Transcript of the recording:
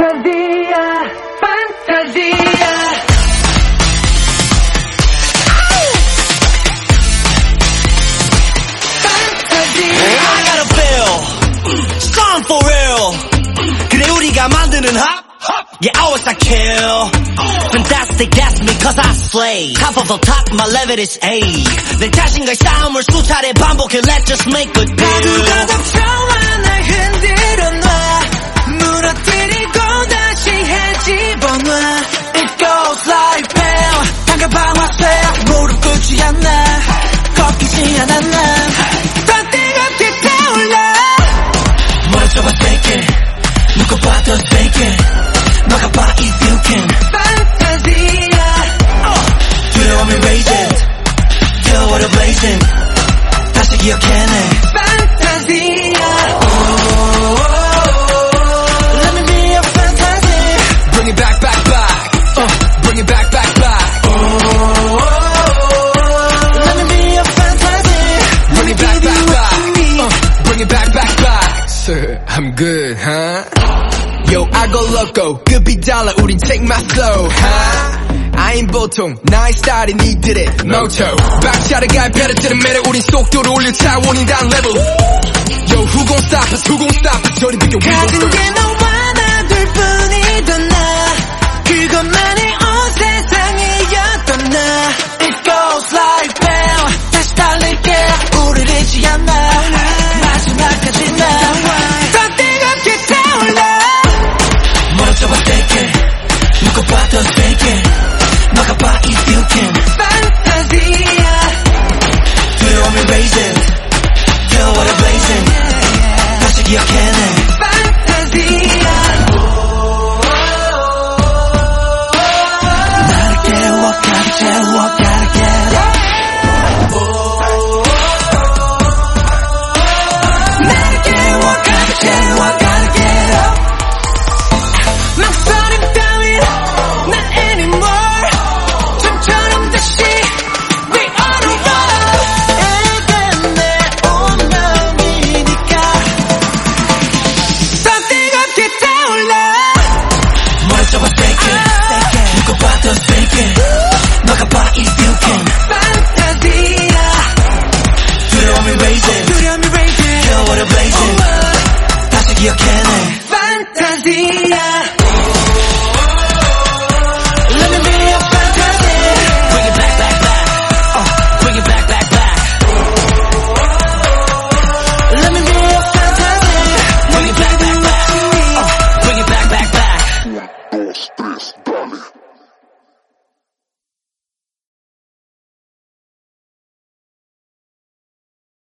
Fantasia, fantasia. Fantasia. I got a feel strong for real 그래 우리가 만드는 hop Yeah, always I kill Fantastic, that's me cause I slay Top of the top, my level is A 내 자신과의 싸움을 수차례 반복해 Let's just make a deal 파도가 덮쳐와 날 흔들 what I'm blazing 다시 기억해내 판타지야 Let me be your fantasy Bring it back, back, back uh, Bring it back, back, back Let me be your fantasy Bring it back, back, back uh, Bring it back, back, back Sir, I'm good, huh? Yo, I go loco 급이 달라 우린 take my flow, huh? 아인 보통 나의 스타일이 니들의 motto 박자를 갈펴를 매력 우린 속도를 올려 차원이 단 level Yo, who gon' stop us, who gon' stop us 저리 비켜 we gon' stop Yeah. 두려움이 raging Feel what I'm blazing 다시 기억해내 판타지야